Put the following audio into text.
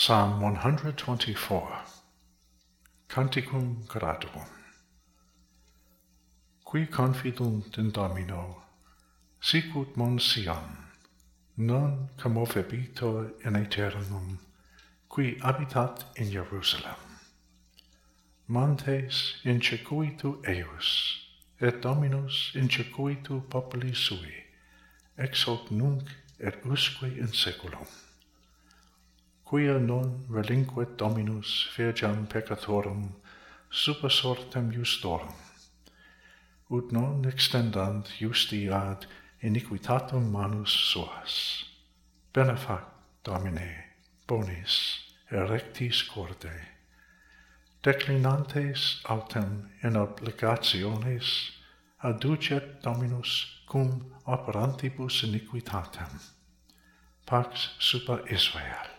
Psalm 124 Canticum Graduum Qui confidunt in Domino, sicut mon Sion, non camovebito in aeternum, qui habitat in Jerusalem. Montes in circuitu eius, et Dominus in circuitu populi sui, ex hoc nunc et usque in seculum quia non relinquet Dominus virgem peccatorum super sortem justorum, ut non extendant justi ad iniquitatum manus suas. Benefac, Domine, bonis, erectis corde, declinantes autem in obligationes aducet Dominus cum operantibus iniquitatem. Pax super Israel.